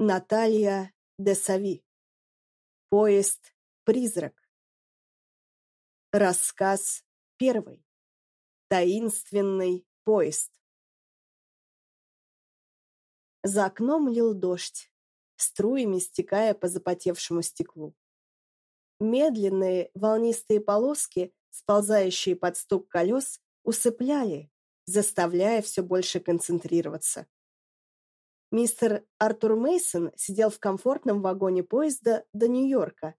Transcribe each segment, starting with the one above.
Наталья де Сави. Поезд «Призрак». Рассказ первый. Таинственный поезд. За окном лил дождь, струями стекая по запотевшему стеклу. Медленные волнистые полоски, сползающие под стук колес, усыпляли, заставляя все больше концентрироваться. Мистер Артур Мейсон сидел в комфортном вагоне поезда до Нью-Йорка,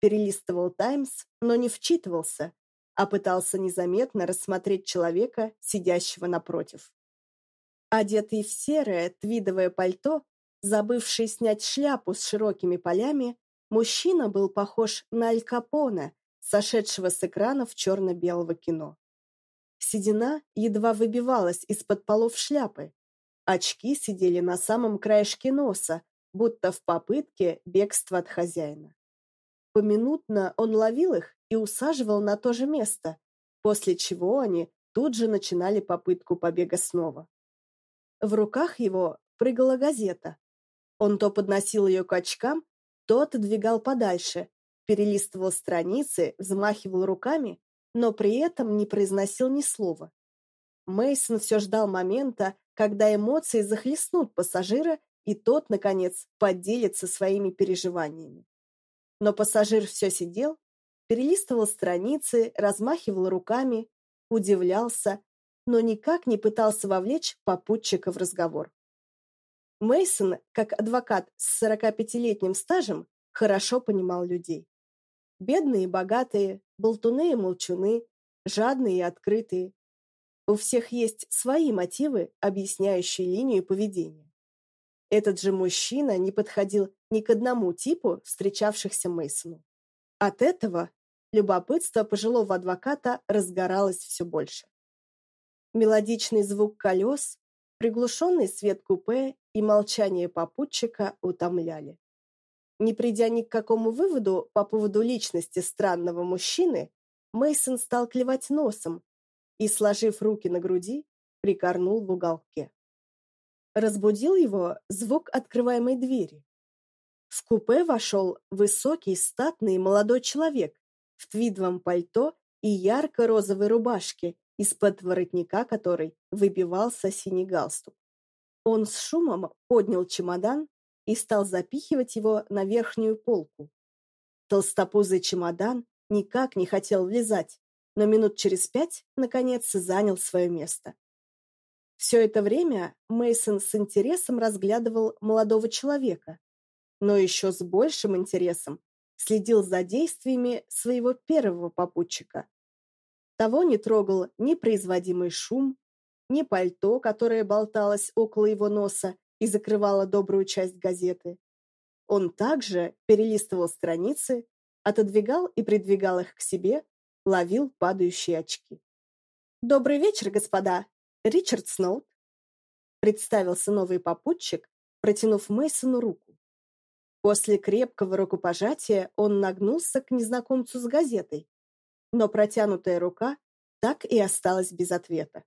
перелистывал «Таймс», но не вчитывался, а пытался незаметно рассмотреть человека, сидящего напротив. Одетый в серое твидовое пальто, забывший снять шляпу с широкими полями, мужчина был похож на Аль Капоне, сошедшего с экранов черно-белого кино. Седина едва выбивалась из-под полов шляпы, Очки сидели на самом краешке носа, будто в попытке бегства от хозяина. Поминутно он ловил их и усаживал на то же место, после чего они тут же начинали попытку побега снова. В руках его прыгала газета. Он то подносил ее к очкам, то отодвигал подальше, перелистывал страницы, взмахивал руками, но при этом не произносил ни слова. Мейсон все ждал момента, когда эмоции захлестнут пассажира, и тот, наконец, поделится своими переживаниями. Но пассажир все сидел, перелистывал страницы, размахивал руками, удивлялся, но никак не пытался вовлечь попутчика в разговор. Мейсон, как адвокат с 45-летним стажем, хорошо понимал людей. Бедные и богатые, болтуны и молчуны, жадные и открытые, у всех есть свои мотивы, объясняющие линию поведения. Этот же мужчина не подходил ни к одному типу встречавшихся Мейсону. От этого любопытство пожилого адвоката разгоралось все больше. Мелодичный звук колес, приглушенный свет купе и молчание попутчика утомляли. Не придя ни к какому выводу по поводу личности странного мужчины, Мейсон стал клевать носом, и, сложив руки на груди, прикорнул в уголке. Разбудил его звук открываемой двери. В купе вошел высокий, статный молодой человек в твидовом пальто и ярко-розовой рубашке, из-под воротника которой выбивался синий галстук. Он с шумом поднял чемодан и стал запихивать его на верхнюю полку. Толстопузый чемодан никак не хотел влезать, но минут через пять, наконец, занял свое место. Все это время Мейсон с интересом разглядывал молодого человека, но еще с большим интересом следил за действиями своего первого попутчика. Того не трогал ни производимый шум, ни пальто, которое болталось около его носа и закрывало добрую часть газеты. Он также перелистывал страницы, отодвигал и придвигал их к себе, ловил падающие очки. «Добрый вечер, господа! Ричард Сноут!» Представился новый попутчик, протянув Мейсону руку. После крепкого рукопожатия он нагнулся к незнакомцу с газетой, но протянутая рука так и осталась без ответа.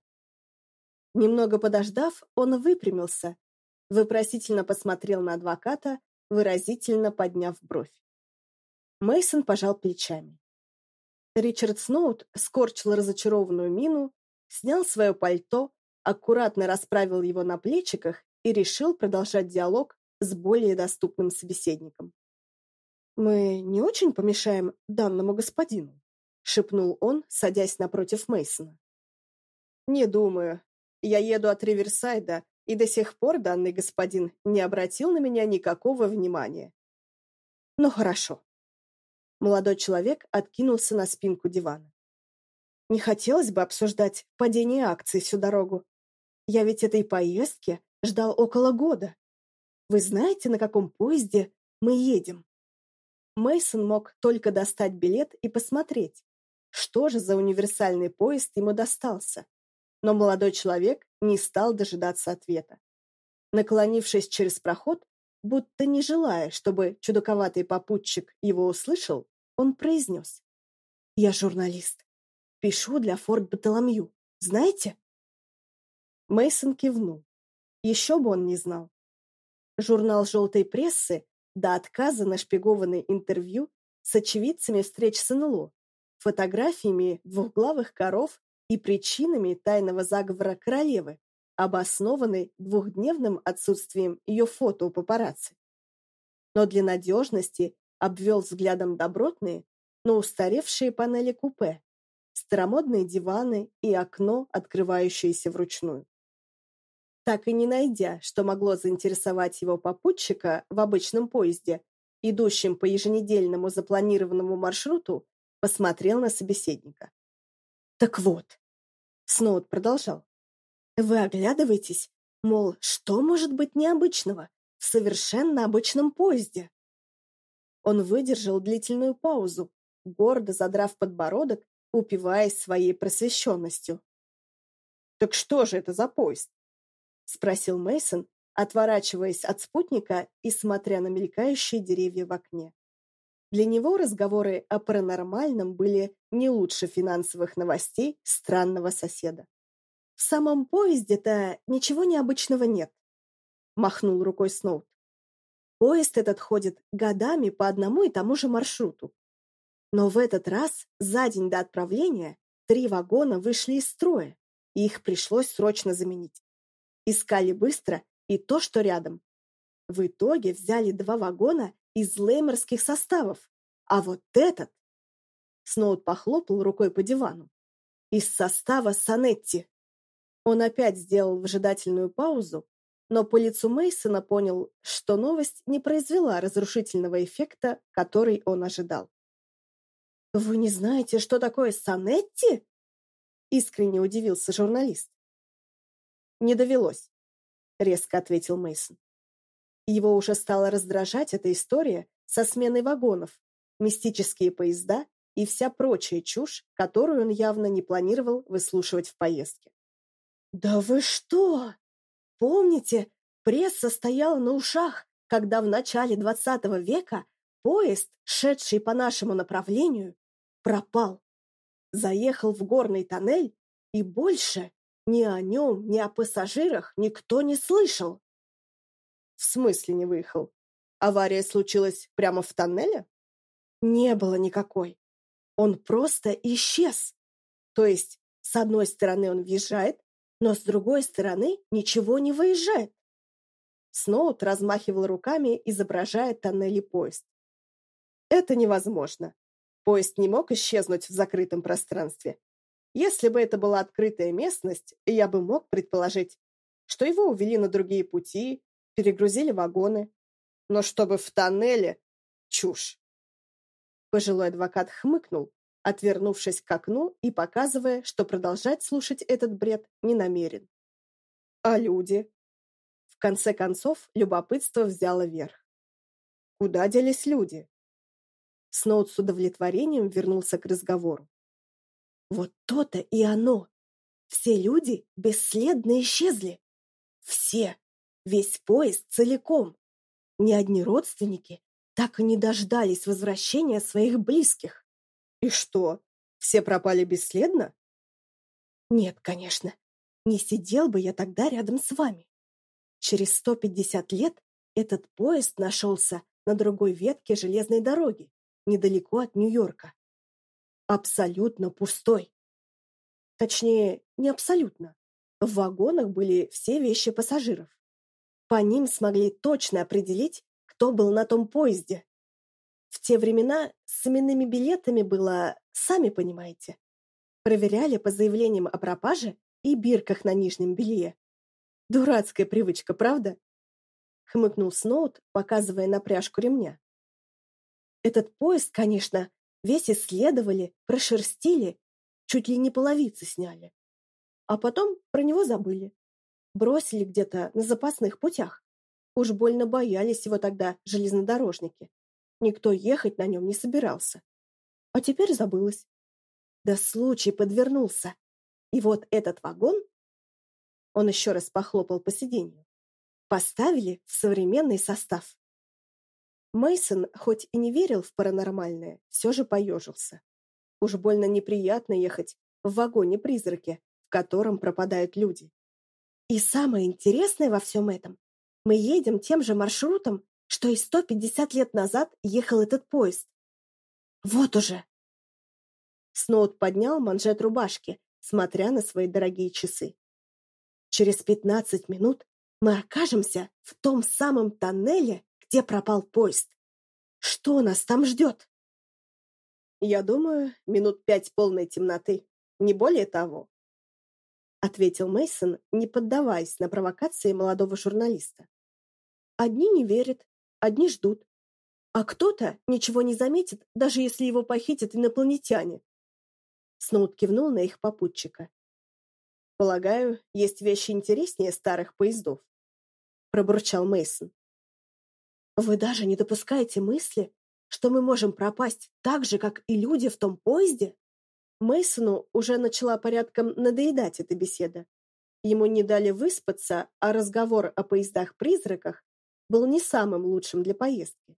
Немного подождав, он выпрямился, вопросительно посмотрел на адвоката, выразительно подняв бровь. Мейсон пожал плечами. Ричард Сноут скорчил разочарованную мину, снял свое пальто, аккуратно расправил его на плечиках и решил продолжать диалог с более доступным собеседником. «Мы не очень помешаем данному господину?» — шепнул он, садясь напротив Мейсона. «Не думаю. Я еду от Риверсайда, и до сих пор данный господин не обратил на меня никакого внимания». «Ну хорошо. Молодой человек откинулся на спинку дивана. Не хотелось бы обсуждать падение акций всю дорогу. Я ведь этой поездки ждал около года. Вы знаете, на каком поезде мы едем? Мейсон мог только достать билет и посмотреть, что же за универсальный поезд ему достался. Но молодой человек не стал дожидаться ответа. Наклонившись через проход, будто не желая, чтобы чудаковатый попутчик его услышал, он произнес. «Я журналист. Пишу для Форт Батоломью. Знаете?» Мейсон кивнул. Еще бы он не знал. Журнал «Желтой прессы» до отказа нашпигованный интервью с очевидцами встреч с НЛО, фотографиями двухглавых коров и причинами тайного заговора королевы, обоснованный двухдневным отсутствием ее фото у папарацци. Но для надежности обвел взглядом добротные, но устаревшие панели купе, старомодные диваны и окно, открывающееся вручную. Так и не найдя, что могло заинтересовать его попутчика в обычном поезде, идущем по еженедельному запланированному маршруту, посмотрел на собеседника. «Так вот», — Сноуд продолжал, «вы оглядываетесь, мол, что может быть необычного в совершенно обычном поезде?» Он выдержал длительную паузу, гордо задрав подбородок, упиваясь своей просвещенностью. «Так что же это за поезд?» — спросил Мейсон, отворачиваясь от спутника и смотря на мелькающие деревья в окне. Для него разговоры о паранормальном были не лучше финансовых новостей странного соседа. «В самом поезде-то ничего необычного нет», — махнул рукой Сноут. «Поезд этот ходит годами по одному и тому же маршруту. Но в этот раз, за день до отправления, три вагона вышли из строя, и их пришлось срочно заменить. Искали быстро и то, что рядом. В итоге взяли два вагона из леймерских составов, а вот этот... Сноут похлопал рукой по дивану. Из состава Санетти. Он опять сделал выжидательную паузу, но по лицу Мейсона понял, что новость не произвела разрушительного эффекта, который он ожидал. «Вы не знаете, что такое Санетти?» Искренне удивился журналист. «Не довелось», — резко ответил Мейсон. Его уже стала раздражать эта история со сменой вагонов, мистические поезда и вся прочая чушь, которую он явно не планировал выслушивать в поездке. «Да вы что? Помните, пресса стояла на ушах, когда в начале двадцатого века поезд, шедший по нашему направлению, пропал. Заехал в горный тоннель, и больше ни о нем, ни о пассажирах никто не слышал. В смысле не выехал? Авария случилась прямо в тоннеле? Не было никакой. Он просто исчез. То есть, с одной стороны он въезжает, но с другой стороны ничего не выезжает. Сноут размахивал руками, изображая тоннели поезд. Это невозможно. Поезд не мог исчезнуть в закрытом пространстве. Если бы это была открытая местность, я бы мог предположить, что его увели на другие пути, перегрузили вагоны. Но чтобы в тоннеле – чушь. Пожилой адвокат хмыкнул, отвернувшись к окну и показывая, что продолжать слушать этот бред не намерен. А люди? В конце концов, любопытство взяло верх. Куда делись люди? Сноут с удовлетворением вернулся к разговору. Вот то-то и оно. Все люди бесследно исчезли. Все. Весь поезд целиком. Ни одни родственники так и не дождались возвращения своих близких. И что, все пропали бесследно? Нет, конечно. Не сидел бы я тогда рядом с вами. Через 150 лет этот поезд нашелся на другой ветке железной дороги недалеко от Нью-Йорка. Абсолютно пустой. Точнее, не абсолютно. В вагонах были все вещи пассажиров. По ним смогли точно определить, кто был на том поезде. В те времена с именными билетами было, сами понимаете. Проверяли по заявлениям о пропаже и бирках на нижнем белье. Дурацкая привычка, правда? Хмыкнул Сноут, показывая на пряжку ремня. Этот поезд, конечно, весь исследовали, прошерстили, чуть ли не половицы сняли. А потом про него забыли. Бросили где-то на запасных путях. Уж больно боялись его тогда железнодорожники. Никто ехать на нем не собирался. А теперь забылось. Да случай подвернулся. И вот этот вагон, он еще раз похлопал по сиденью, поставили в современный состав. Мейсон, хоть и не верил в паранормальное, все же поежился. Уж больно неприятно ехать в вагоне-призраке, в котором пропадают люди. И самое интересное во всем этом, Мы едем тем же маршрутом, что и 150 лет назад ехал этот поезд. Вот уже. Сноут поднял манжет рубашки, смотря на свои дорогие часы. Через 15 минут мы окажемся в том самом тоннеле, где пропал поезд. Что нас там ждет? Я думаю, минут пять полной темноты, не более того, ответил Мейсон, не поддаваясь на провокации молодого журналиста. Одни не верят, одни ждут, а кто-то ничего не заметит, даже если его похитят инопланетяне. Сноут кивнул на их попутчика. Полагаю, есть вещи интереснее старых поездов, пробурчал Мейсон. Вы даже не допускаете мысли, что мы можем пропасть так же, как и люди в том поезде? Мейсону уже начала порядком надоедать эта беседа. Ему не дали выспаться, а разговор о поездах-призраках был не самым лучшим для поездки.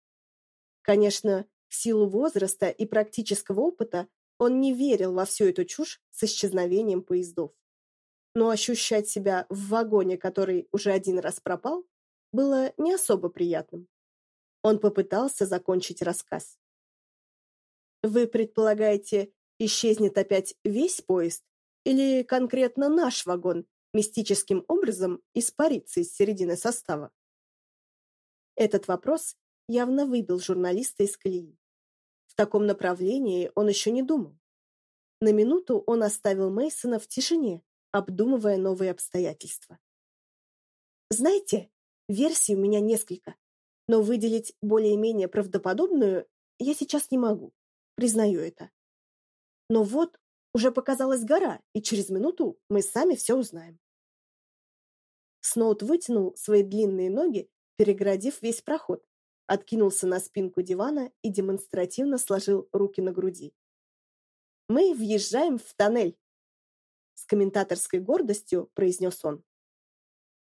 Конечно, в силу возраста и практического опыта он не верил во всю эту чушь с исчезновением поездов. Но ощущать себя в вагоне, который уже один раз пропал, было не особо приятным. Он попытался закончить рассказ. Вы предполагаете, исчезнет опять весь поезд или конкретно наш вагон мистическим образом испарится из середины состава? Этот вопрос явно выбил журналиста из колеи. В таком направлении он еще не думал. На минуту он оставил Мейсона в тишине, обдумывая новые обстоятельства. Знаете, версий у меня несколько но выделить более-менее правдоподобную я сейчас не могу, признаю это. Но вот уже показалась гора, и через минуту мы сами все узнаем. Сноут вытянул свои длинные ноги, перегородив весь проход, откинулся на спинку дивана и демонстративно сложил руки на груди. «Мы въезжаем в тоннель!» С комментаторской гордостью произнес он.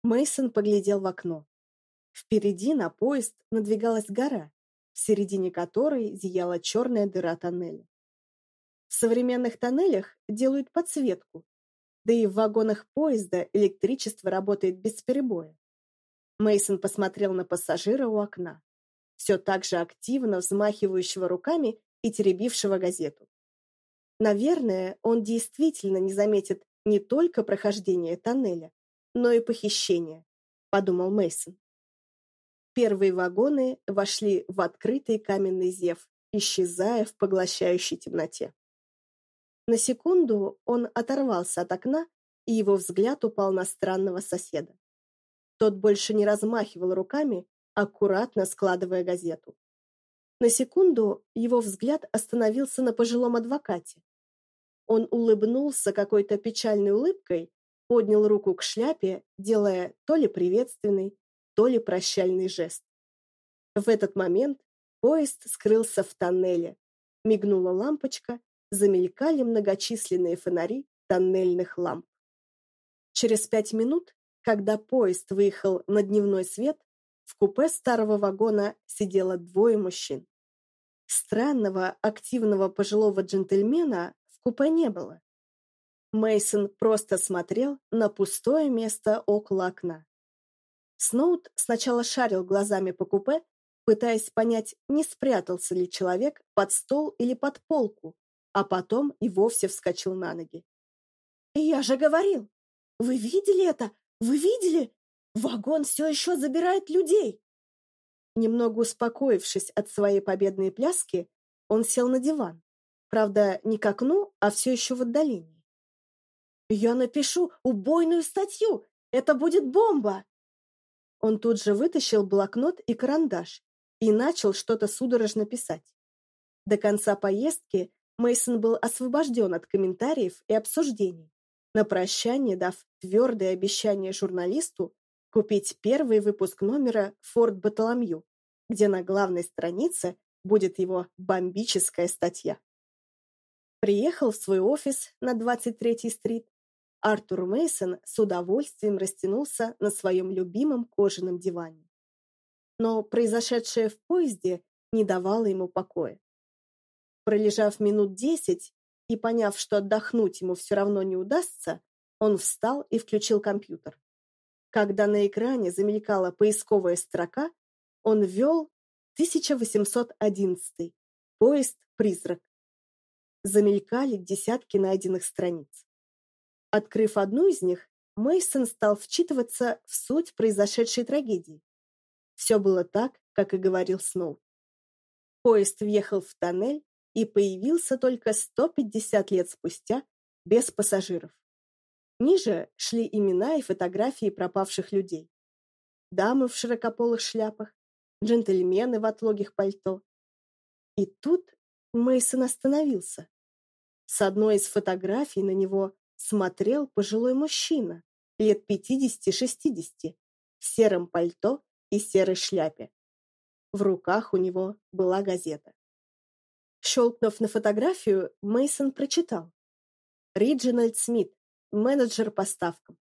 Мейсон поглядел в окно. Впереди на поезд надвигалась гора, в середине которой зияла черная дыра тоннеля. В современных тоннелях делают подсветку, да и в вагонах поезда электричество работает без перебоя. Мейсон посмотрел на пассажира у окна, все так же активно взмахивающего руками и теребившего газету. Наверное, он действительно не заметит не только прохождение тоннеля, но и похищение, подумал Мейсон. Первые вагоны вошли в открытый каменный зев, исчезая в поглощающей темноте. На секунду он оторвался от окна, и его взгляд упал на странного соседа. Тот больше не размахивал руками, аккуратно складывая газету. На секунду его взгляд остановился на пожилом адвокате. Он улыбнулся какой-то печальной улыбкой, поднял руку к шляпе, делая то ли приветственный, то ли прощальный жест. В этот момент поезд скрылся в тоннеле. Мигнула лампочка, замелькали многочисленные фонари тоннельных ламп. Через пять минут, когда поезд выехал на дневной свет, в купе старого вагона сидело двое мужчин. Странного, активного пожилого джентльмена в купе не было. Мейсон просто смотрел на пустое место около окна. Сноут сначала шарил глазами по купе, пытаясь понять, не спрятался ли человек под стол или под полку, а потом и вовсе вскочил на ноги. «Я же говорил! Вы видели это? Вы видели? Вагон все еще забирает людей!» Немного успокоившись от своей победной пляски, он сел на диван. Правда, не к окну, а все еще в отдалении. «Я напишу убойную статью! Это будет бомба!» Он тут же вытащил блокнот и карандаш и начал что-то судорожно писать. До конца поездки Мейсон был освобожден от комментариев и обсуждений, на прощание дав твердое обещание журналисту купить первый выпуск номера «Форт Батоломью», где на главной странице будет его бомбическая статья. Приехал в свой офис на 23-й стрит Артур Мейсон с удовольствием растянулся на своем любимом кожаном диване. Но произошедшее в поезде не давало ему покоя. Пролежав минут десять и поняв, что отдохнуть ему все равно не удастся, он встал и включил компьютер. Когда на экране замелькала поисковая строка, он ввел 1811 поезд-призрак. Замелькали десятки найденных страниц. Открыв одну из них, Мейсон стал вчитываться в суть произошедшей трагедии. Все было так, как и говорил Сноу. Поезд въехал в тоннель и появился только 150 лет спустя без пассажиров. Ниже шли имена и фотографии пропавших людей. Дамы в широкополых шляпах, джентльмены в отлогих пальто. И тут Мейсон остановился. С одной из фотографий на него смотрел пожилой мужчина, лет 50-60, в сером пальто и серой шляпе. В руках у него была газета. Щелкнув на фотографию, Мейсон прочитал. Риджинальд Смит, менеджер по ставкам.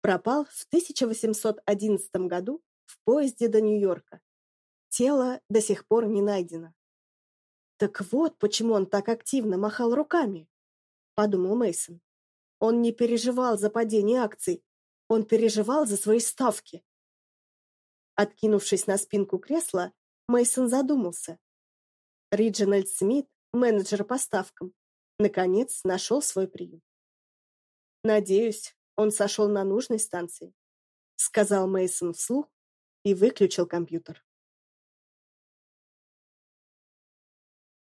Пропал в 1811 году в поезде до Нью-Йорка. Тело до сих пор не найдено. Так вот, почему он так активно махал руками, подумал Мейсон. Он не переживал за падение акций, он переживал за свои ставки. Откинувшись на спинку кресла, Мейсон задумался. Риджинальд Смит, менеджер по ставкам, наконец нашел свой приют. Надеюсь, он сошел на нужной станции, сказал Мейсон вслух и выключил компьютер.